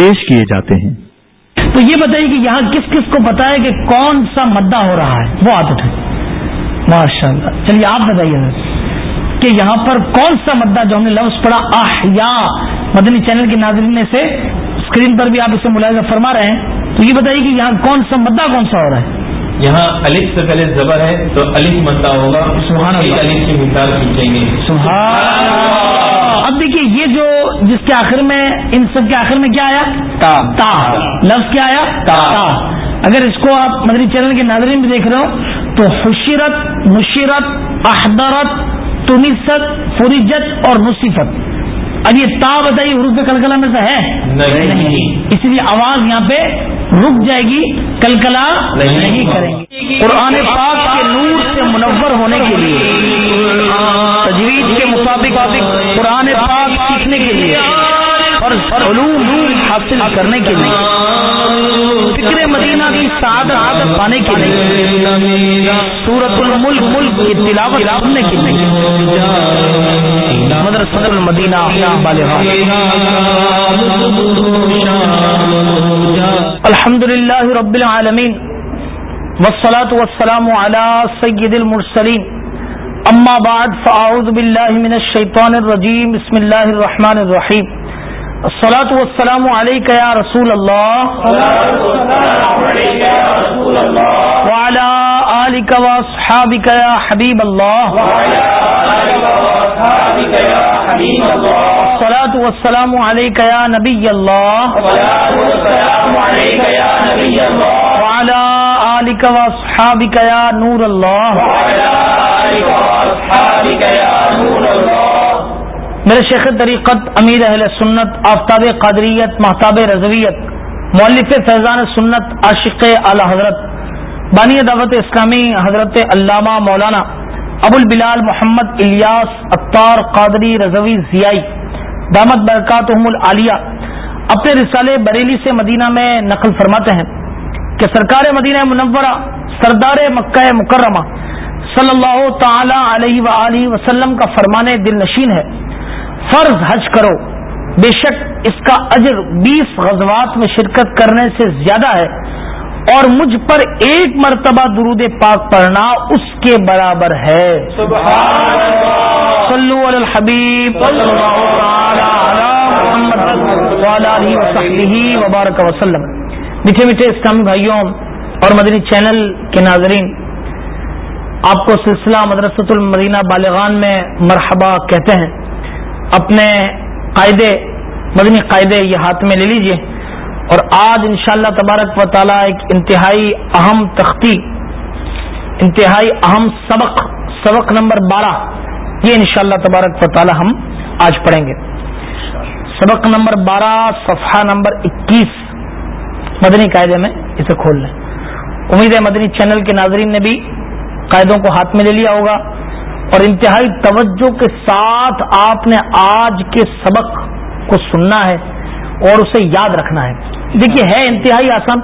پیش کیے جاتے ہیں۔ تو یہ بتائیے کہ یہاں کس کس کو پتا ہے کہ کون سا مدہ ہو رہا ہے؟ وہ عادت ہے۔ ماشاء اللہ چلیے، آپ بتائیے کہ یہاں پر کون سا مدہ جو ہم نے لفظ پڑا آحیا مدنی چینل کے ناظرین میں سے اسکرین پر بھی آپ اسے ملاحظہ فرما رہے ہیں۔ تو یہ بتائیے کہ یہاں کون سا مدہ کون سا ہو رہا ہے؟ یہاں علی سے پہلے زبر ہے تو علی مدہ ہوگا۔ سبحان اللہ۔ علی کی مثال کھینچیں گے۔ سبحان اب دیکھیے یہ جو جس کے آخر میں ان سب کے آخر میں کیا آیا؟ تا۔ تا۔ لفظ کیا آیا؟ تا۔ اگر اس کو آپ مدری چینل کے ناظرین بھی دیکھ رہے ہو تو خوشیرت مشیرت احدرت تنیست فریجت اور مصیفت اب یہ تا بتائیے حروف کلکلا میں سے ہے؟ نہیں۔ اس لیے آواز یہاں پہ رک جائے گی کلکلا نہیں۔ کریں گے۔ قرآن پاک کے نور سے منور ہونے کے لیے تجویز کے مطابق قرآن پاک سیکھنے کے لیے اور علوم حاصل کرنے کے لیے فکر مدینہ کی سعادت پانے کے لیے۔ سورت الملک، ملک کی تلاوت سننے کے لیے۔ مدرسۃ المدینہ الحمد للہ رب العالمین، والصلاة والسلام على سید المرسلین۔ اما بعد، فاعوذ باللہ من الشیطان الرجیم، بسم اللہ الرحمن الرحیم۔ الصلاة والسلام عليك يا رسول الله. وعلى آلك وأصحابك يا حبيب الله. الصلاة والسلام عليك يا نبي الله. وعلى آلك وأصحابك يا نور الله. وعلى آلك وأصحابك يا نور الله. میرے شیخ طریقت امیر اہل سنت، آفتاب قادریت، محتاب رضویت مولف فیضان سنت، عاشق اعلی حضرت، بانی دعوت اسلامی حضرت علامہ مولانا ابو البلال محمد الیاس اختار قادری رضوی ضیائی، دامت برکات العالیہ، اپنے رسالے بریلی سے مدینہ میں نقل فرماتے ہیں کہ سرکار مدینہ منورہ، سردار مکہ مکرمہ صلی اللہ تعالی علیہ وسلم کا فرمانے دل نشین ہے۔ فرض حج کرو۔ بے شک اس کا اجر بیس غزوات میں شرکت کرنے سے زیادہ ہے۔ اور مجھ پر ایک مرتبہ درود پاک پڑھنا اس کے برابر ہے۔ صلو علی الحبیب۔ وبارک وسلم۔ میٹھے میٹھے اسلام بھائیوں اور مدنی چینل کے ناظرین آپ کو سلسلہ مدرسۃ المدینہ بالغان میں مرحبا کہتے ہیں۔ اپنے قاعدے مدنی قاعدے یہ ہاتھ میں لے لیجیے۔ اور آج انشاءاللہ تبارک و تعالی ایک انتہائی اہم تختی، انتہائی اہم سبق سبق نمبر بارہ، یہ انشاءاللہ تبارک و تعالی ہم آج پڑھیں گے۔ سبق نمبر بارہ، صفحہ نمبر اکیس، مدنی قاعدے میں اسے کھول لیں۔ امید ہے مدنی چینل کے ناظرین نے بھی قاعدوں کو ہاتھ میں لے لیا ہوگا۔ اور انتہائی توجہ کے ساتھ آپ نے آج کے سبق کو سننا ہے اور اسے یاد رکھنا ہے۔ دیکھیے، ہے انتہائی آسان۔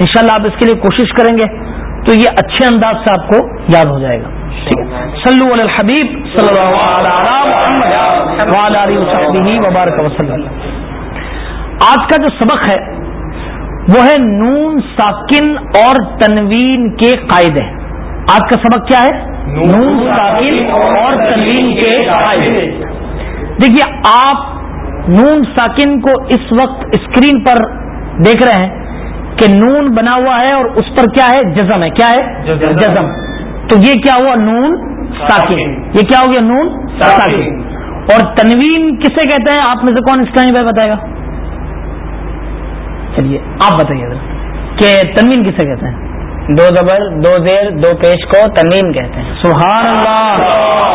انشاءاللہ آپ اس کے لیے کوشش کریں گے تو یہ اچھے انداز سے آپ کو یاد ہو جائے گا۔ ٹھیک ہے۔ سلو الحبیب صلی اللہ وبارک وسلم آج کا جو سبق ہے، وہ ہے نون ساکن اور تنوین کے قاعدے۔ آج کا سبق کیا ہے؟ نون ساکن اور تنوین کے فائدے دیکھیے آپ نون ساکن کو اس وقت اسکرین پر دیکھ رہے ہیں کہ نون بنا ہوا ہے اور اس پر کیا ہے؟ جزم ہے۔ کیا ہے؟ جزم۔ تو یہ کیا ہوا؟ نون ساکن۔ یہ کیا ہو گیا؟ نون ساکن۔ اور تنوین کسے کہتے ہیں؟ آپ میں سے کون اسلامی بھائی بتائے گا؟ چلیے آپ بتائیے کہ تنوین کسے کہتے ہیں؟ دو زبر دو زیر دو پیش کو تنوین کہتے ہیں۔ سبحان اللہ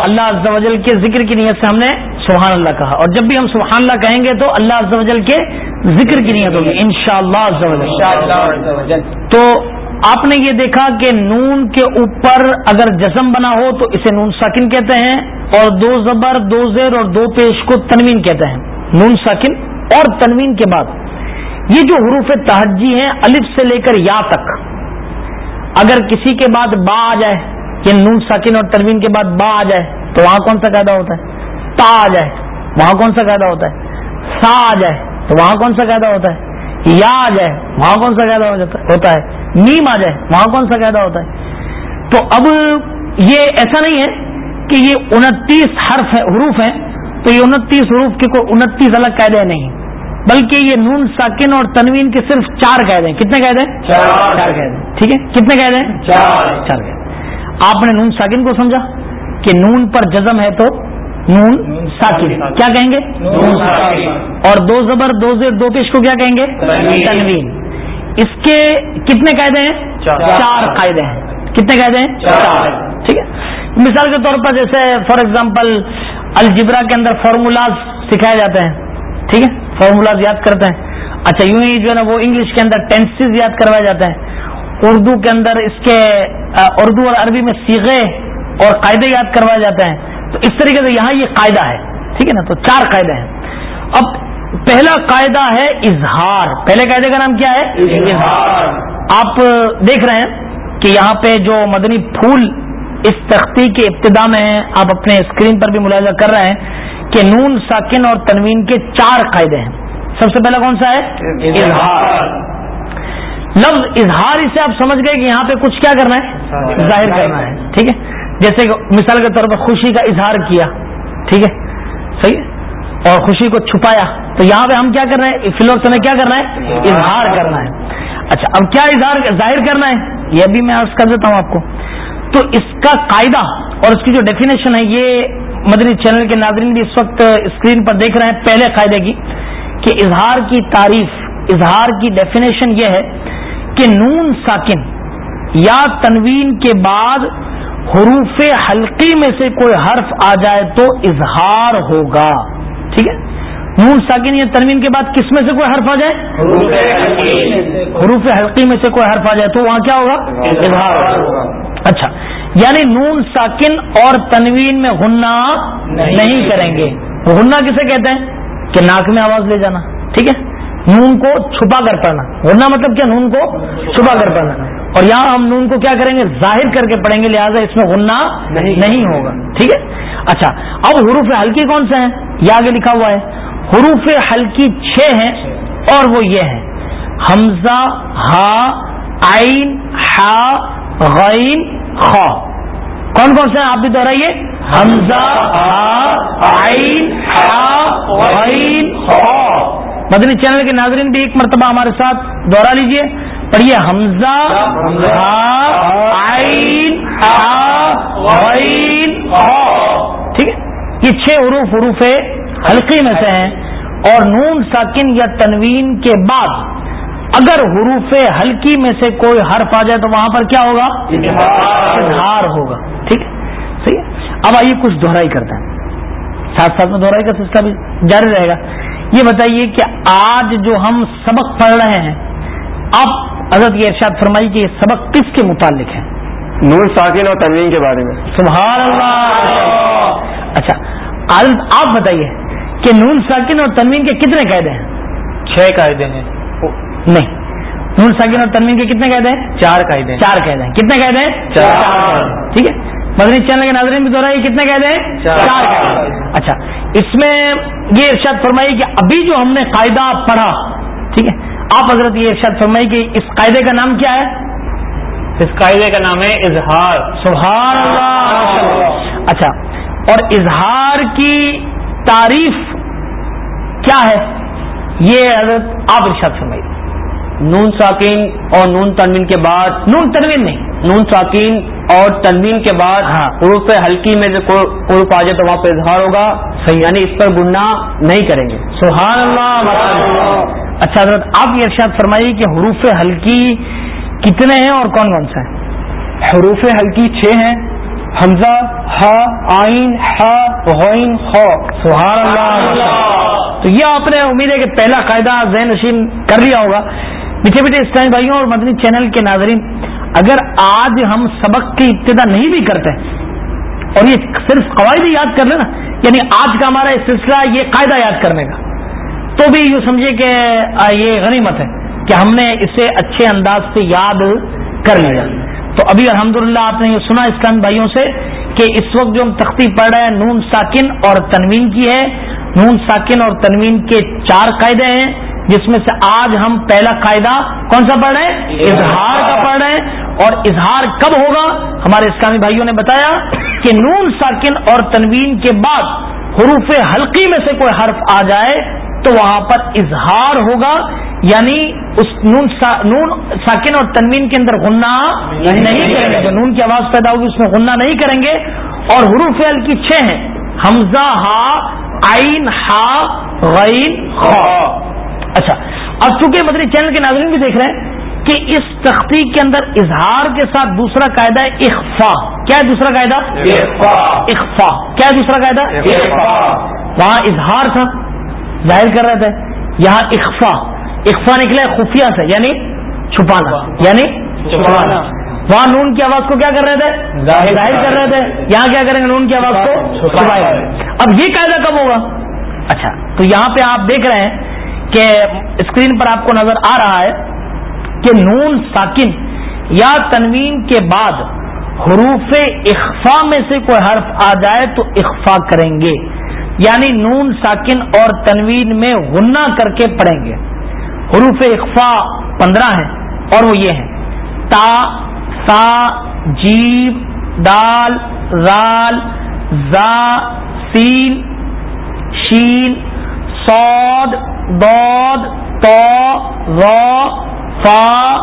اللہ عز و جل کے ذکر کی نیت سے ہم نے سبحان اللہ کہا۔ اور جب بھی ہم سبحان اللہ کہیں گے تو اللہ عز و جل کے ذکر کی نیت ہوگی۔ ان شاء اللہ تو آپ نے یہ دیکھا کہ نون کے اوپر اگر جزم بنا ہو تو اسے نون ساکن کہتے ہیں اور دو زبر دو زیر اور دو پیش کو تنوین کہتے ہیں۔ نون ساکن اور تنوین کے بعد۔ یہ جو حروف تحجی ہیں الف سے لے کر یا تک۔ اگر کسی کے بعد با آ جائے یا نون ساکن اور تنوین کے بعد با آ جائے، تو وہاں کون سا قاعدہ ہوتا ہے؟ تا آ جائے، وہاں کون سا قاعدہ ہوتا ہے؟ سا آ جائے، تو وہاں کون سا قاعدہ ہوتا ہے؟ یا آ جائے، وہاں کون سا قاعدہ ہوتا ہے۔ نیم آ جائے، وہاں کون سا قاعدہ ہوتا ہے؟ تو اب یہ ایسا نہیں ہے کہ یہ انتیس حرف ہے حروف ہیں، تو یہ انتیس حروف کے کوئی انتیس الگ قاعدے نہیں بلکہ یہ نون ساکن اور تنوین کے صرف چار قاعدے ہیں۔ کتنے قاعدے چار۔ قاعدے ٹھیک ہے؟ کتنے قاعدے ہیں؟ چار۔ قاعدے آپ نے نون ساکن کو سمجھا کہ نون پر جزم ہے تو نون ساکن۔ کیا کہیں گے؟ اور دو زبر دو زیر دو پیش کو کیا کہیں گے؟ تنوین۔ اس کے کتنے قاعدے ہیں؟ چار۔ قاعدے ہیں۔ کتنے قاعدے ہیں؟ چار۔ ٹھیک ہے؟ مثال کے طور پر جیسے فار ایگزامپل الجبرا کے اندر فارمولاز سکھائے جاتے ہیں۔ ٹھیک ہے؟ فارمولاز یاد کرتے ہیں۔ اچھا یوں ہی جو ہے نا وہ انگلش کے اندر ٹینسز یاد کروائے جاتے ہیں اردو کے اندر اس کے اردو اور عربی میں سیغے اور قاعدے یاد کروائے جاتے ہیں۔ تو اس طریقے سے یہاں یہ قاعدہ ہے۔ ٹھیک ہے نا؟ تو چار قاعدے ہیں۔ اب پہلا قاعدہ ہے اظہار۔ پہلے قاعدے کا نام کیا ہے؟ اظہار۔ آپ دیکھ رہے ہیں کہ یہاں پہ جو مدنی پھول اس تختی کے ابتدا میں ہیں آپ اپنے اسکرین پر بھی ملاحظہ کر رہے ہیں۔ کہ نون ساکن اور تنوین کے چار قاعدے ہیں۔ سب سے پہلا کون سا ہے؟ اظہار۔ لفظ اظہار اسے آپ سمجھ گئے کہ یہاں پہ کچھ کیا کرنا ہے؟ ظاہر۔ کرنا ہے ٹھیک ہے؟ جیسے کہ مثال کے طور پر خوشی کا اظہار کیا ٹھیک ہے؟ صحیح؟ ہے اور خوشی کو چھپایا تو یہاں پہ ہم کیا کر رہے ہیں؟ الوقت ہمیں کیا کرنا ہے؟ اظہار کرنا ہے۔ اچھا اب کیا اظہار ظاہر کرنا ہے؟ یہ بھی میں عرض کر دیتا ہوں آپ کو۔ تو اس کا قاعدہ اور اس کی جو ڈیفینیشن ہے یہ مدنی چینل کے ناظرین بھی اس وقت اسکرین پر دیکھ رہے ہیں۔ پہلے قاعدے کی کہ اظہار کی تعریف، اظہار کی ڈیفینیشن یہ ہے کہ نون ساکن یا تنوین کے بعد حروف حلقی میں سے کوئی حرف آ جائے تو اظہار ہوگا۔ ٹھیک ہے؟ نون ساکن یا تنوین کے بعد کس میں سے کوئی حرف آ جائے؟ حروف حلقی میں سے کوئی حرف آ جائے تو وہاں کیا ہوگا؟ اظہار ہوگا. اچھا یعنی نون ساکن اور تنوین میں غنہ نہیں کریں گے۔ غنہ کسے کہتے ہیں؟ کہ ناک میں آواز لے جانا ٹھیک ہے؟ نون کو چھپا کر پڑھنا۔ غنہ مطلب کیا؟ نون کو چھپا کر پڑھنا۔ اور یہاں ہم نون کو کیا کریں گے؟ ظاہر کر کے پڑھیں گے لہٰذا اس میں غنہ نہیں ہوگا۔ ٹھیک ہے؟ اچھا اب حروف ہلکی کون سے ہیں؟ یہ آگے لکھا ہوا ہے۔ حروف ہلکی چھ ہیں اور وہ یہ ہے حمزہ، ہا آئین ہا غین، خا۔ کون کون سے آپ بھی دوہرائیے حمزہ، ہا آئین ہا غین، خا۔ مدنی چینل کے ناظرین بھی ایک مرتبہ ہمارے ساتھ دوہرا لیجیے۔ پڑھیے۔ حمزہ ٹھیک ہے؟ یہ چھ حروف حروف حلقی میں سے ہیں اور نون ساکن یا تنوین کے بعد اگر حروف ہلکی میں سے کوئی حرف آ جائے تو وہاں پر کیا ہوگا؟ اظہار ہوگا۔ ٹھیک ہے؟ صحیح ہے؟ اب آئیے کچھ دوہرائی کرتے ہیں۔ ساتھ ساتھ میں دوہرائی کا سلسلہ بھی جاری رہے گا۔ یہ بتائیے کہ آج جو ہم سبق پڑھ رہے ہیں آپ حضرت یہ ارشاد فرمائی کہ یہ سبق کس کے متعلق ہے؟ نور ساکن اور تنوین کے بارے میں۔ سبحان اللہ! اچھا آپ بتائیے۔ کہ نون ساکن اور تنوین کے کتنے قاعدے ہیں؟ چھ قاعدے ہیں۔ نہیں۔ نون ساکن اور تنوین کے کتنے قاعدے ہیں؟ چار قاعدے چار قاعدے ہیں۔ کتنے قاعدے ہیں؟ چار۔ ٹھیک ہے۔ مدنی چینل کے ناظرین بھی دوہرائی کتنے قاعدے ہیں؟ چار۔ قاعدے اچھا اس میں یہ ارشاد فرمائی کہ ابھی جو ہم نے قاعدہ پڑھا ٹھیک ہے آپ حضرت یہ ارشاد فرمائی کہ اس قاعدے کا نام کیا ہے؟ اس قاعدے کا نام ہے اظہار۔ سبحان اللہ اچھا اور اظہار کی تعریف کیا ہے؟ یہ حضرت آپ ارشاد فرمائی۔ نون ساکین اور نون تنوین کے بعد، نون تنوین نہیں، نون ساکین اور تنوین کے بعد ہاں حروف ہلکی میں سے حروف آ جائے تو وہاں پہ اظہار ہوگا۔ صحیح یعنی اس پر گناہ نہیں کریں گے۔ سبحان اللہ اچھا حضرت آپ یہ ارشاد فرمائیے کہ حروف ہلکی کتنے ہیں اور کون کون سا ہے حروف ہلکی چھ ہیں۔ حمزہ، ہا، آئین، ہا، غین خو سبحان اللہ۔ تو یہ آپ نے امید ہے کہ پہلا قاعدہ ذہن نشین کر لیا ہوگا۔ میٹھے میٹھے اسلامی بھائیوں اور مدنی چینل کے ناظرین، اگر آج ہم سبق کی ابتدا نہیں بھی کرتے، اور یہ صرف قواعد یاد کر لیں نا یعنی آج کا ہمارا یہ سلسلہ یہ قاعدہ یاد کرنے کا، تو بھی یوں سمجھے کہ یہ غنیمت ہے کہ ہم نے اسے اچھے انداز سے یاد کر لیا۔ تو ابھی الحمدللہ آپ نے یہ سنا اسلام بھائیوں سے کہ اس وقت جو ہم تختی پڑھ رہے ہیں نون ساکن اور تنوین کی ہے۔ نون ساکن اور تنوین کے چار قاعدے ہیں جس میں سے آج ہم پہلا قاعدہ کون سا پڑھ رہے ہیں؟ اظہار کا پڑھ رہے ہیں۔ اور اظہار کب ہوگا؟ ہمارے اسلامی بھائیوں نے بتایا کہ نون ساکن اور تنوین کے بعد حروف حلقی میں سے کوئی حرف آ جائے تو وہاں پر اظہار ہوگا۔ یعنی اس نون سا نون ساکن اور تنوین کے اندر غنہ نہیں کریں گے. جو نون کی آواز پیدا ہوگی اس میں غنہ نہیں کریں گے اور حروف حلقی چھ ہیں۔ حمزہ ہا آئین ہا غین خا۔ اچھا اب چونکہ مدری چینل کے ناظرین بھی دیکھ رہے ہیں کہ اس تختی کے اندر اظہار کے ساتھ دوسرا قاعدہ ہے اخفا۔ کیا ہے دوسرا قاعدہ؟ اخفا۔ کیا ہے دوسرا قاعدہ؟ وہاں اظہار تھا ظاہر کر رہے تھے یہاں اخفا۔ اخفا نکلا ہے خفیہ سے یعنی چھپانا یعنی چھپانا۔ وہاں نون کی آواز کو کیا کر رہے تھے؟ ظاہر کر رہے تھے۔ یہاں کیا کریں گے؟ نون کی آواز کو چھپائے اب یہ قاعدہ کب ہوگا؟ اچھا تو یہاں پہ آپ دیکھ رہے ہیں کہ اسکرین پر آپ کو نظر آ رہا ہے کہ نون ساکن یا تنوین کے بعد حروف اخفا میں سے کوئی حرف آ جائے تو اخفا کریں گے۔ یعنی نون ساکن اور تنوین میں غنہ کر کے پڑھیں گے۔ حروف اخفا پندرہ ہیں اور وہ یہ ہیں۔ تا، سا، جیب، دال رال زا، سین، شین، سود، دود، تو فا،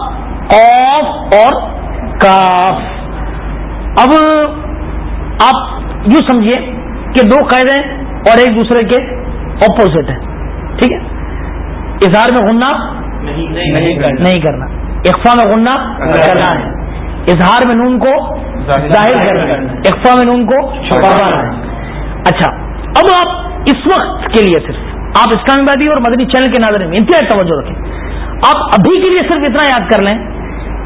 قوف اور کاف۔ اب آپ یوں سمجھیے کہ دو قید ہیں اور ایک دوسرے کے اپوزٹ ہیں۔ ٹھیک ہے؟ اظہار میں غنہ نہیں کرنا۔ اقفا میں غنہ کرنا ہے۔ اظہار میں نون کو ظاہر کرنا ہے۔ اقفا میں نون کو چھپانا ہے۔ اچھا اب آپ اس وقت کے لیے صرف آپ اسلامی بادی اور مدنی چینل کے ناظرین میں انتہائی توجہ رکھیں۔ آپ ابھی کے لیے صرف اتنا یاد کر لیں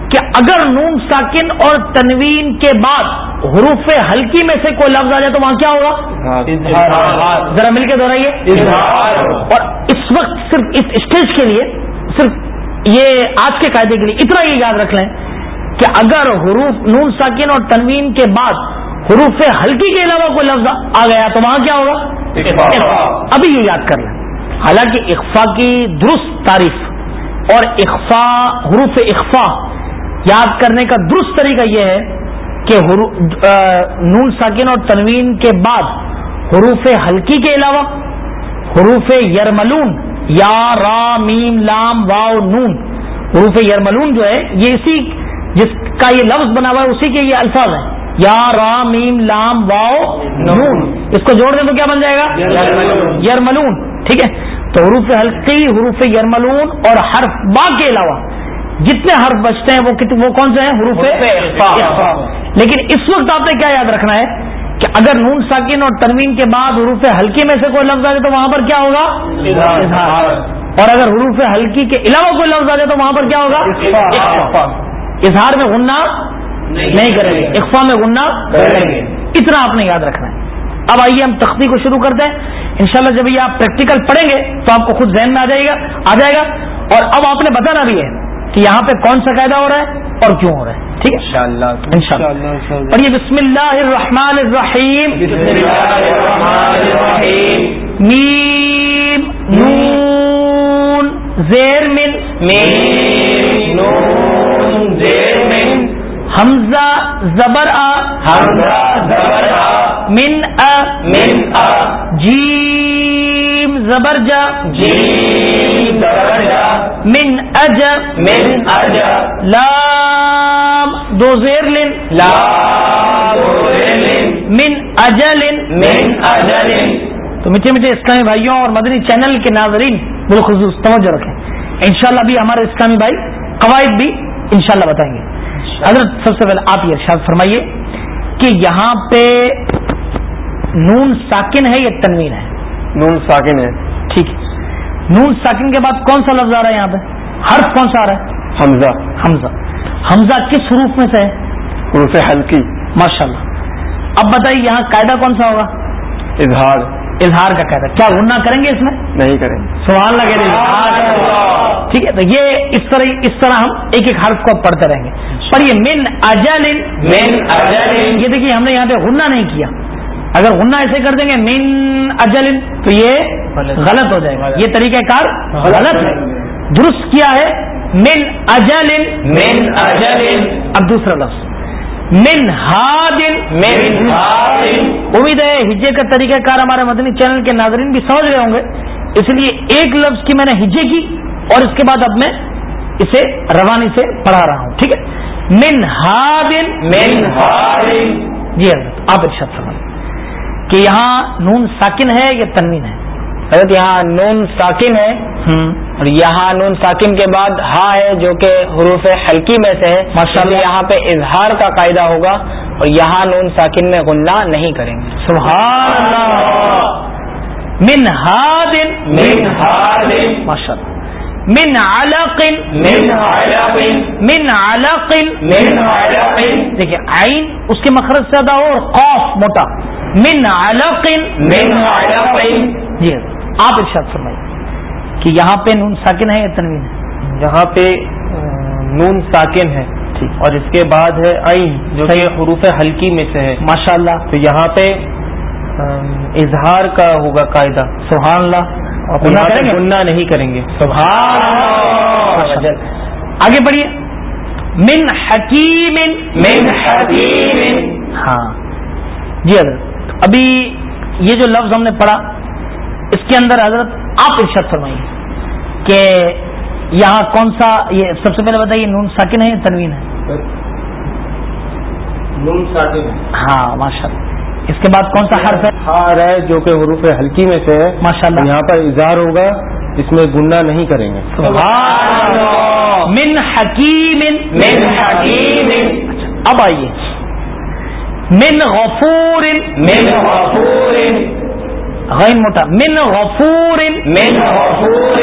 کہ اگر نون ساکن اور تنوین کے بعد حروف ہلکی میں سے کوئی لفظ آ جائے تو وہاں کیا ہوگا؟ ذرا مل کے دہرائیے. اور اس وقت صرف اس اسٹیج کے لیے صرف یہ آج کے قاعدے کے لیے اتنا یہ یاد رکھ لیں کہ اگر حروف نون ساکن اور تنوین کے بعد حروف ہلکی کے علاوہ کوئی لفظ آ گیا تو وہاں کیا ہوگا؟ ابھی یہ یاد کر لیں۔ حالانکہ اقفا کی درست تعریف اور اخفا حروف اخفا یاد کرنے کا درست طریقہ یہ ہے کہ نون ساکن اور تنوین کے بعد حروف ہلکی کے علاوہ حروف یرملون یا را میم لام واؤ نون حروف یرملون جو ہے یہ اسی جس کا یہ لفظ بنا ہوا ہے اسی کے یہ الفاظ ہیں۔ یا را میم لام واؤ نون۔ اس کو جوڑ دیں تو کیا بن جائے گا؟ یرملون۔ ٹھیک ہے؟ تو حروف حلقی حروف یرملون اور حرف با کے علاوہ جتنے حرف بچتے ہیں وہ وہ کون سے ہیں؟ حروف لیکن اس وقت آپ نے کیا یاد رکھنا ہے کہ اگر نون ساکن اور تنوین کے بعد حروف ہلکی میں سے کوئی لفظ آ جائے تو وہاں پر کیا ہوگا؟ اور اگر حروف ہلکی کے علاوہ کوئی لفظ آ جائے تو وہاں پر کیا ہوگا؟ اظہار. میں غنہ نہیں کریں گے. اقفا میں غنہ کریں گے. اتنا آپ نے یاد رکھنا ہے. اب آئیے ہم تختی کو شروع کرتے ہیں. انشاءاللہ جب یہ آپ پریکٹیکل پڑھیں گے تو آپ کو خود ذہن میں آ جائے گا آ جائے گا. اور اب آپ نے بتانا بھی ہے کہ یہاں پہ کون سا قاعدہ ہو رہا ہے اور کیوں ہو رہا ہے؟ ٹھیک ہے؟ پڑھیے بسم اللہ الرحمن الرحیم۔ میم نون زیر من حمزہ زبر آ۔ حمزہ زبر آ۔ من ا من ا جیم زبر جا۔ جیم زبر جا۔ من اج من اج لام دو زیر لن. زیر لن. من اجل من اجل تو میٹھے میٹھے اسلامی بھائیوں اور مدنی چینل کے ناظرین بالخصوص توجہ رکھیں۔ انشاءاللہ بھی ہمارے اسلامی بھائی قواعد بھی انشاءاللہ بتائیں گے۔ حضرت سب سے پہلے آپ یہ ارشاد فرمائیے کہ یہاں پہ نون ساکن ہے یا تنوین ہے؟ نون ساکن ہے۔ ٹھیک۔ ہے نون ساکن کے بعد کون سا لفظ آ رہا ہے یہاں پہ؟ حرف کون سا آ رہا ہے؟ حمزہ۔ حمزہ۔ حمزہ کس حروف میں سے ہے؟ حروف ہلکی ماشاء اللہ اب بتائیے یہاں قاعدہ کون سا ہوگا؟ اظہار۔ اظہار کا قاعدہ۔ کیا غنہ کریں گے اس میں؟ نہیں کریں گے۔ سوال لگے ٹھیک ہے تو یہ اس طرح اس طرح ہم ایک ایک حرف کو پڑھتے رہیں گے۔ پر یہ من اجل من اجل۔ یہ دیکھیے ہم نے یہاں پہ غنہ نہیں کیا۔ اگر غنہ ایسے کر دیں گے من اجل تو یہ غلط. ہو جائے گا۔ یہ طریقہ کار غلط. ہے۔ درست کیا ہے؟ من اجل من اجل. اب دوسرا لفظ۔ من ہادن من امید ہے ہجے کا طریقہ کار ہمارے مدنی چینل کے ناظرین بھی سمجھ رہے ہوں گے۔ اس لیے ایک لفظ کی میں نے ہجے کی اور اس کے بعد اب میں اسے روانی سے پڑھا رہا ہوں ٹھیک ہے؟ من ہادن من ہادن جی حضرت آپ ارشاد فرمائیے کہ یہاں نون ساکن ہے یا تنوین ہے؟ حضرت یہاں نون ساکن ہے۔ اور یہاں نون ساکن کے بعد ہا ہے جو کہ حروف حلقی میں سے ہے۔ ماشاء۔ یہاں پہ اظہار کا قاعدہ ہوگا۔ اور یہاں نون ساکن میں غنہ نہیں کریں گے۔ سبحان اللہ۔ من ہادن من ہادن ماشاء اللہ من علق من علق۔ من علق۔ من علق۔ دیکھیے عین اس کے مخرج سے ادا ہو اور قاف موٹا۔ من علق من علق۔ جی آپ ارشاد فرمائیے کہ یہاں پہ نون ساکن ہے یا تنوین ہے؟ یہاں پہ نون ساکن ہے۔ اور اس کے بعد ہے عین جو کہ حروف حلقی میں سے ہے۔ ماشاء اللہ تو یہاں پہ اظہار کا ہوگا قاعدہ۔ سبحان اللہ اور؟ گنہ نہیں کریں گے۔ سبحان آگے بڑھیے من حکیم۔ من حکیم۔ ہاں۔ جی حضرت ابھی یہ جو لفظ ہم نے پڑھا اس کے اندر حضرت آپ ارشاد فرمائیے کہ یہاں کون سا یہ سب سے پہلے بتائیے نون ساکن ہے یا تنوین ہے؟ نون ساکن۔ ہاں ماشاء اللہ اس کے بعد کون سا حرف ہے؟ ہار ہے جو کہ حروف حلقی میں سے ہے۔ ماشاء اللہ یہاں پر اظہار ہوگا اس میں گنہ نہیں کریں گے۔ من حکیم من حکیم۔ اب آئیے۔ من غفور من غفور. غین موٹا من غفور. من غفور.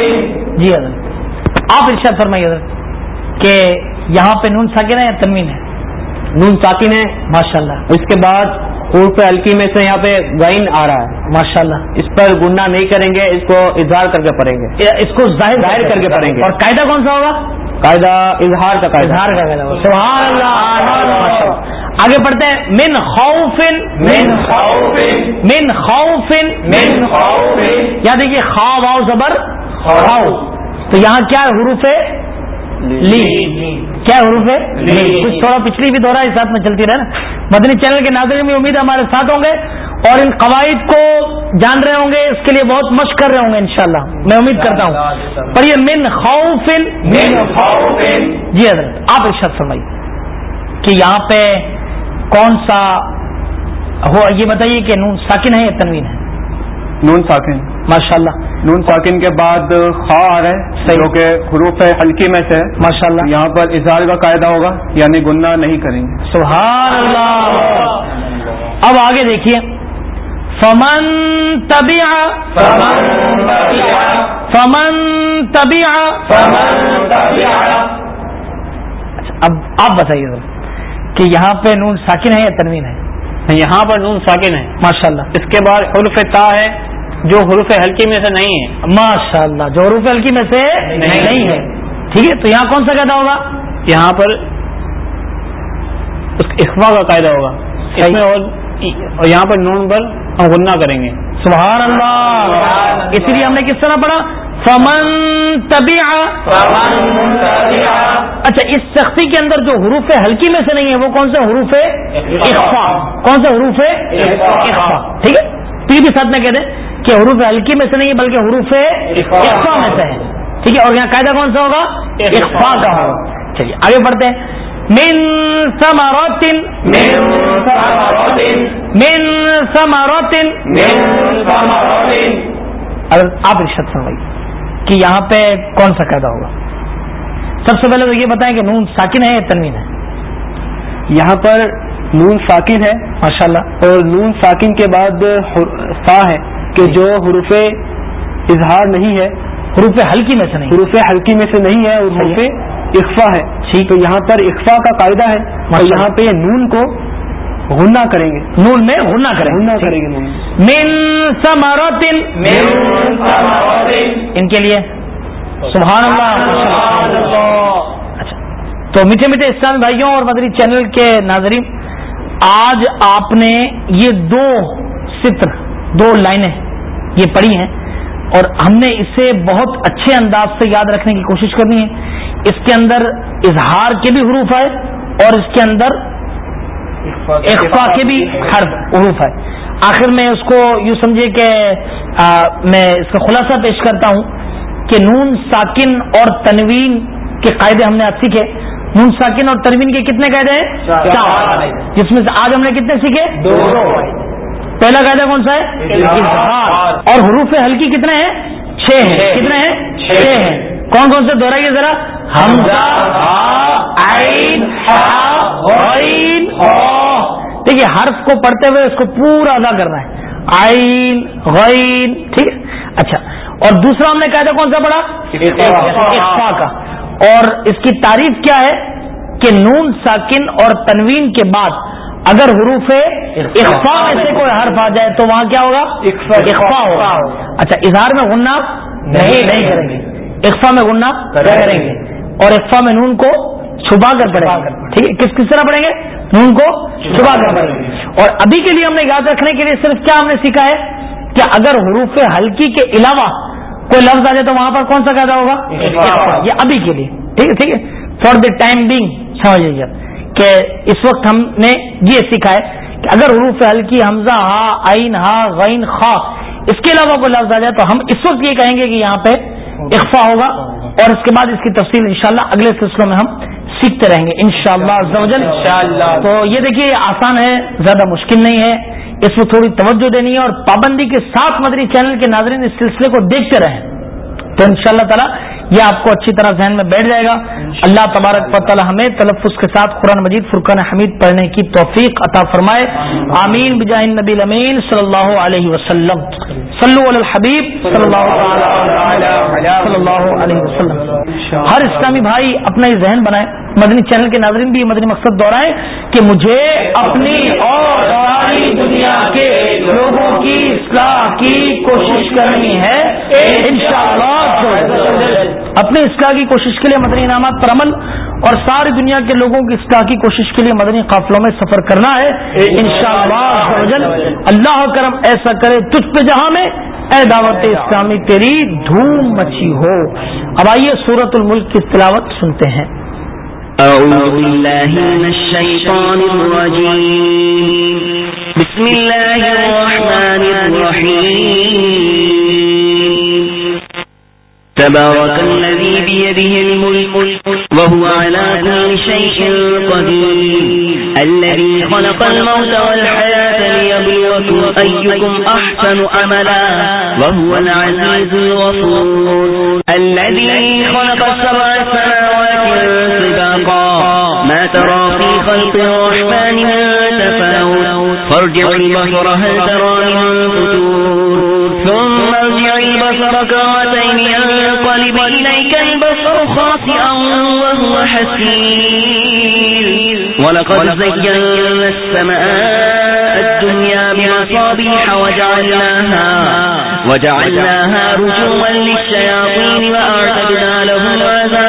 جی حضرت آپ ارشاد فرمائیے حضرت کہ یہاں پہ نون ساکن ہے یا تنوین ہے؟ نون ساکن ہے. ماشاء اللہ اس کے بعد حروف حلقی میں سے یہاں پہ غین آ رہا ہے۔ ماشاء اللہ اس پر گنہ نہیں کریں گے اس کو اظہار کر کے پڑھیں گے۔ اس کو ظاہر ظاہر کر کے پڑھیں گے۔ اور قاعدہ کون سا ہوگا؟ قاعدہ اظہار کا قاعدہ۔ اظہار کا قاعدہ۔ ہوگا سبحان اللہ۔ آگے پڑھتے ہیں من خوف من خوف من خوف من خوف یا دیکھیے خواہ واؤ زبر خوف تو یہاں کیا حروف ہے؟ لی کیا حروف ہے۔ کچھ تھوڑا پچھلی بھی دورہ اس ساتھ میں چلتی رہے نا۔ مدنی چینل کے ناظرین بھی امید ہمارے ساتھ ہوں گے اور ان قواعد کو جان رہے ہوں گے اس کے لیے بہت مشق کر رہے ہوں گے انشاءاللہ۔ میں امید کرتا ہوں۔ پر یہ من خوف من خوف جی حضرت آپ ارشاد فرمائیے کہ یہاں پہ کون سا ہو یہ بتائیے کہ نون ساکن ہے یا تنوین ہے؟ نون ساکن۔ ماشاء اللہ نون ساکن کے بعد خا آ رہا ہے جو کہ حروف حلقی میں سے ہے۔ ماشاء اللہ یہاں پر اظہار کا قاعدہ ہوگا یعنی گنہ نہیں کریں گے۔ سبحان اللہ۔ اب آگے دیکھیے۔ فمن تبیا فمن تبع۔ فمن تبیا فمن تبع۔ اب آپ بتائیے۔ ذرا کہ یہاں پہ نون ساکن ہے یا تنوین ہے؟ یہاں پر نون ساکن ہے۔ ماشاء اللہ اس کے بعد حرف تا ہے جو حروف حلقی میں سے نہیں ہے۔ ماشاء اللہ جو حروف ہلکی میں سے نہیں۔ ہے۔ ٹھیک ہے تو یہاں کون سا قاعدہ ہوگا؟ یہاں پر اخوا کا قاعدہ ہوگا۔ اس۔ میں اور اور یہاں پر نون پر ہم غنہ کریں گے۔ سبحان اللہ۔ اسی لیے ہم نے کس طرح پڑھا؟ فمن تبع اچھا اس سختی کے اندر جو حروف ہلکی میں سے نہیں ہے وہ کون سے حروف اخفا کون سے حروف اخفا ٹھیک ہے؟ تو یہ بھی ساتھ میں کہہ دیں کہ حروف ہلکی میں سے نہیں ہے بلکہ حروف اخفا میں سے ہے ٹھیک ہے؟ اور یہاں قاعدہ کون سا ہوگا؟ اخفا کا ہوگا۔ چلیے آگے بڑھتے ہیں۔ من ثمرات من ثمرات من ثمرات. من ثمرات. اگر آپ ارشاد فرمائیے کہ یہاں پہ کون سا قاعدہ ہوگا؟ سب سے پہلے تو یہ بتائیں کہ نون ساکن ہے یا تنوین ہے؟ یہاں پر نون ساکن ہے ماشاء اللہ اور نون ساکن کے بعد فا ہے کہ جو حروف اظہار نہیں ہے۔ حروف ہلکی میں سے نہیں۔ حروف حلقی میں سے نہیں ہے اور۔ حروف اخفا ہے۔ تو یہاں پر اخفا کا قاعدہ ہے۔ اور یہاں پہ نون کو غنہ کریں گے۔ نون میں غنہ کریں غنہ کریں گے من ثمرات ان کے لیے۔ سبحان اللہ اچھا۔ تو میٹھے میٹھے اسلام بھائیوں اور مدری چینل کے ناظرین آج آپ نے یہ دو ستر دو لائنیں یہ پڑھی ہیں۔ اور ہم نے اسے بہت اچھے انداز سے یاد رکھنے کی کوشش کرنی ہے۔ اس کے اندر اظہار کے بھی حروف ہے اور اس کے اندر اخفا کے بھی ہر حروف ہے آخر میں اس کو یوں سمجھے کہ میں اس کا خلاصہ پیش کرتا ہوں کہ نون ساکن اور تنوین کے قاعدے ہم نے آج سیکھے۔ نون ساکن اور تنوین کے کتنے قاعدے ہیں؟ چار۔ جس میں سے آج ہم نے کتنے سیکھے؟ دو۔ پہلا قاعدہ کون سا ہے؟ اور حروف ہلکی کتنے ہیں؟ چھ ہیں۔ کتنے ہیں؟ چھ۔ ہیں۔ کون کون سے؟ دوہرائیے ذرا۔ دیکھیے حرف کو پڑھتے ہوئے اس کو پورا ادا کرنا ہے۔ آئین غین ٹھیک ہے؟ اچھا۔ اور دوسرا ہم نے قاعدہ کون سا پڑھا؟ کا۔ اور اس کی تعریف کیا ہے؟ کہ نون ساکن اور تنوین کے بعد اگر حروف اخفا میں سے کوئی حرف آ جائے تو وہاں کیا ہوگا؟ اخفا ہوگا۔ اچھا اظہار میں غنہ نہیں کریں گے۔ اخفا میں غنہ کریں گے۔ اور اخفا میں نون کو چھپا کر پڑیں گے۔ ٹھیک ہے؟ کس کس طرح پڑھیں گے؟ نون کو چھپا کر پڑیں گے۔ اور ابھی کے لیے ہم نے یاد رکھنے کے لیے صرف کیا ہم نے سیکھا ہے کہ اگر حروف ہلکی کے علاوہ کوئی لفظ آ جائے تو وہاں پر کون سا قاعدہ ہوگا؟ یہ ابھی کے لیے۔ ٹھیک ہے ٹھیک ہے۔ فار دا ٹائم بینگ سمجھ لیجیے۔ کہ اس وقت ہم نے یہ سیکھا ہے کہ اگر حروف ہلکی حمزہ ہا عین ہا غین خا اس کے علاوہ کوئی لفظ آ جائے تو ہم اس وقت یہ کہیں گے کہ یہاں پہ اخفا ہوگا اور اس کے بعد اس کی تفصیل انشاءاللہ اگلے سلسلوں میں ہم سیکھتے رہیں گے انشاءاللہ شاء اللہ تو یہ دیکھیے آسان ہے زیادہ مشکل نہیں ہے۔ اس میں تھوڑی توجہ دینی ہے اور پابندی کے ساتھ مدری چینل کے ناظرین اس سلسلے کو دیکھتے رہیں۔ تو ان شاء اللہ تعالیٰ یہ آپ کو اچھی طرح ذہن میں بیٹھ جائے گا۔ اللہ تبارک و تعالیٰ ہمیں تلفظ کے ساتھ قرآن مجید فرقان حمید پڑھنے کی توفیق عطا فرمائے۔ آمین. بجاہ نبی امین. صلی اللہ علیہ وسلم. صلو علی الحبیب. صلی اللہ علیہ وسلم. ہر اسلامی بھائی اپنا ہی ذہن بنائے۔ مدنی چینل کے ناظرین بھی مدنی مقصد دہرائیں کہ مجھے اپنی اور ساری دنیا کے لوگوں کی اصلاح کی کوشش کرنی ہے۔ اپنی اصلاح کی کوشش کے لیے مدنی انعامات پر عمل اور ساری دنیا کے لوگوں کی اصلاح کی کوشش کے لیے مدنی قافلوں میں سفر کرنا ہے۔ ان شاء اللہ اللہ کرم ایسا کرے تجھ پہ جہاں میں۔ اے دعوت اسلامی، تیری دھوم مچی ہو۔ اب آئیے سورت الملک کی تلاوت سنتے ہیں۔ أعوذ بالله من الشيطان الرجيم بسم الله الرحمن الرحيم. تبارك الذي بيده الملك وهو على كل شيء قدير. الذي خلق الموت والحياة ليبلوكم أيكم أحسن أملا وهو العزيز الغفور. الذي خلق السبع سماوات سباقا. ما ترى في خلق الرحمن من تفاوت. فارجع البصر هل ترى من فتور ثم ارجع البصر كرتين ينقلب إليك البصر خاسئا وهو حسير. ولقد زينا السماء الدنيا بمصابيح وجعلناها وجعلناها رجوما للشياطين وأعتدنا لهم عذاب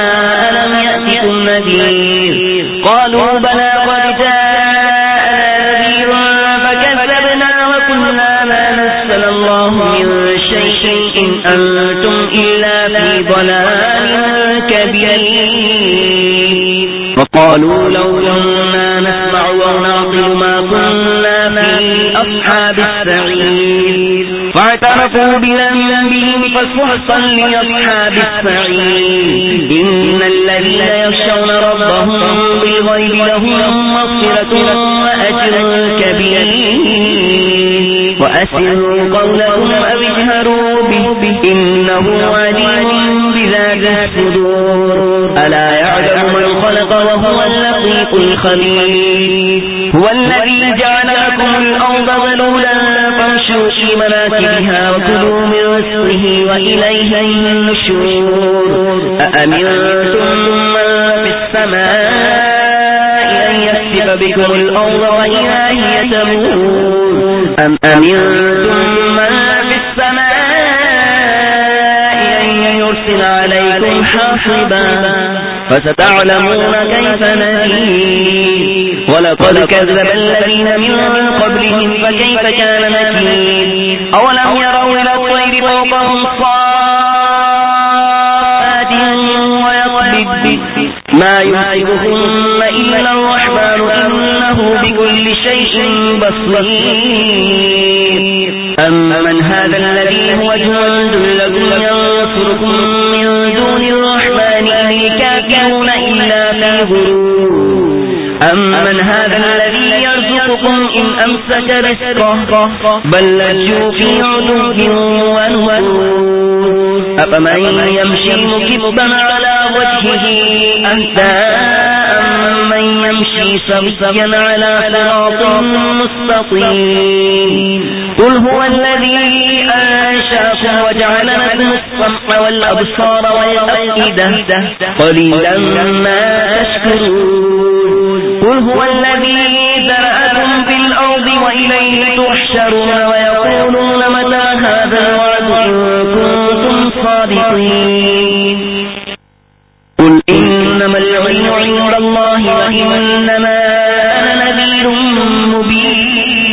كبير وقالوا لو كنا نسمع ونعقل ما كنا في أصحاب السعير. فاعترفوا بذنبهم فسحقا لأصحاب السعير. إن الذين يخشون ربهم بالغيب لهم مغفرة وأجر كبير. وأسروا قولكم أو اجهروا به. إنه خلق وهو اللطيف الخبير. هو الذي جعل لكم الأرض ذلولا فامشوا في مناكبها وكلوا من رزقه وإليه النشور. أأمنتم من في السماء بكم الأرض وإذا هي تمور؟ أم أمنتم من في السماء أن يرسل عليكم حاصبا؟ فستعلمون كيف نذير. ولقد كذب الذين من قبلهم فكيف كان نكير أولم يروا إلى الطير فوقهم صافات ويقبض ما يمسكهن إلا الرحمن إنه بكل شيء بصير. أمن هذا الذي هو جند الكافرون إلا في غرور. أمن هذا الذي يرزقكم إن أمسك رزقه بل لجوا في عدو ونور أفمن يمشي مكبا على وجهه أهدى أمن يمشي سويا على صراط مستقيم. قل هو الذي أنشأكم وجعل لكم السمع والأبصار والأفئدة قليلا ما تشكرون. قل هو الذي ذرأكم في الأرض وإليه تحشرون ويقولون متى هذا الوعد إن كنتم صادقين. إنما العلم عند الله وإنما أنا نذير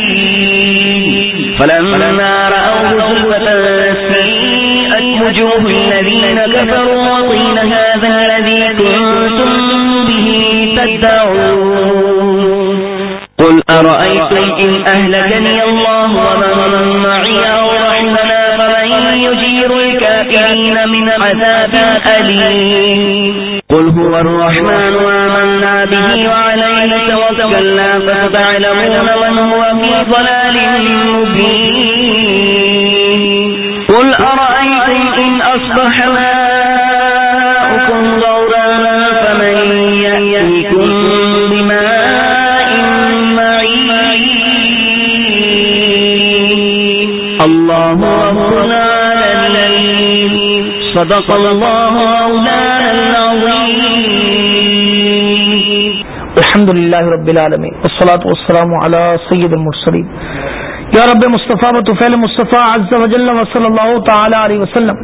مبين فلما رأوه زلفة سيئت وجوه الذين كفروا وقيل هذا الذي كنتم به تدعون قل أرأيتم إن أهلكني الله ومن معي أو رحمنا فمن يجير الكافرين من عذاب أليم قل هو الرحمن وآمنا به وعليه توكلنا فتعلمون من هو في ضلال مبين. قل أرأيتم إن أصبح ماؤكم غورانا فمن يأتيكم بماء معين. الله رب العالمين. صدق الله مولانا الحمد للہ رب العالمین والصلاة والسلام على سید المرسلین. یا رب مصطفیٰ و طفیل مصطفیٰ عز و جل و صلی اللہ تعالی علیہ وسلم.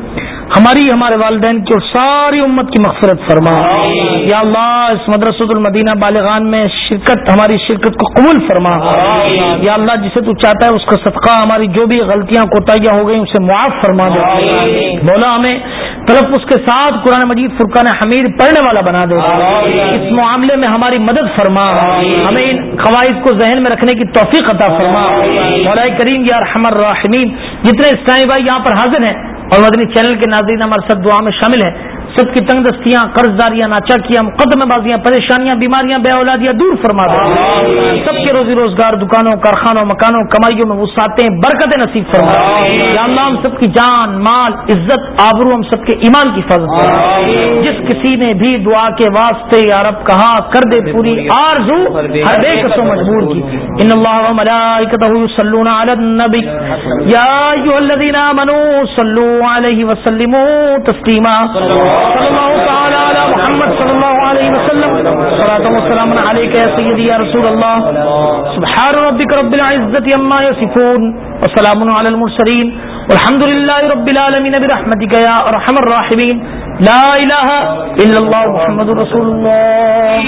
ہماری ہمارے والدین کی اور ساری امت کی مغفرت فرما۔ یا اللہ اس مدرسۃ المدینہ بالغان میں شرکت ہماری شرکت کو قبول فرما۔ یا اللہ جسے تو چاہتا ہے اس کا صدقہ ہماری جو بھی غلطیاں کوتاہیاں ہو گئی اسے معاف فرما دے۔ مولا ہمیں تلفظ کے ساتھ قرآن مجید فرقان حمید پڑھنے والا بنا دے۔ اس معاملے میں ہماری مدد فرما۔ ہمیں ان قواعد کو ذہن میں رکھنے کی توفیق عطا فرما۔ مولا کریم یا رحم الراحمین جتنے اسلامی بھائی یہاں پر حاضر ہیں اور مدنی چینل کے ناظرین ہمارے ساتھ دعا میں شامل ہیں۔ سب کی تنگ دستیاں قرض داریاں ناچاکیاں مقدم بازیاں پریشانیاں بیماریاں بے اولادیاں دور فرما دے۔ سب کے روزی روزگار دکانوں کارخانوں مکانوں کمائیوں میں وسعتیں برکت نصیب فرما یا اللہ ہم سب کی جان مال عزت آبرو ہم سب کے ایمان کی حفاظت جس کسی نے بھی دعا کے واسطے یا رب کہا کر دے پوری آرزو ہر بے کسو مجبور کی۔ ان اللہ و ملائکتہ یصلون علی النبی۔ یا ایھا الذین آمنوا صلوا علیہ وسلموا تسلیما۔ صلی اللہ تعالی علی محمد صلی اللہ علیہ وسلم. صلاۃ علیک یا سیدی یا رسول اللہ. سبحان ربک رب العزت عما یصفون وسلام علی المرسلین. والحمد للہ رب العالمین برحمتک یا ارحم الراحمین. لا الہ الا اللہ محمد رسول اللہ.